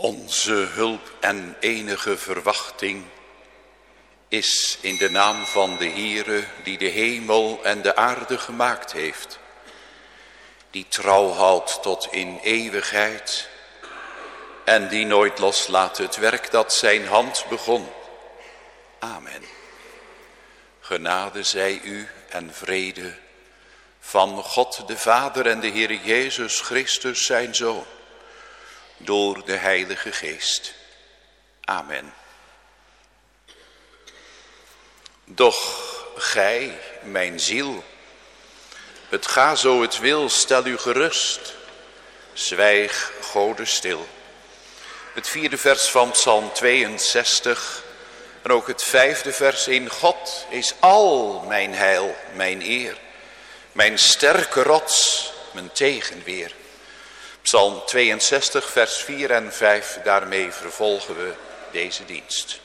Onze hulp en enige verwachting is in de naam van de Heere die de hemel en de aarde gemaakt heeft. Die trouw houdt tot in eeuwigheid en die nooit loslaat het werk dat zijn hand begon. Amen. Genade zij u en vrede van God de Vader en de Heer Jezus Christus zijn Zoon door de Heilige Geest. Amen. Doch gij, mijn ziel, het ga zo het wil, stel u gerust, zwijg Gode stil. Het vierde vers van Psalm 62 en ook het vijfde vers in God is al mijn heil, mijn eer, mijn sterke rots, mijn tegenweer. Psalm 62, vers 4 en 5, daarmee vervolgen we deze dienst.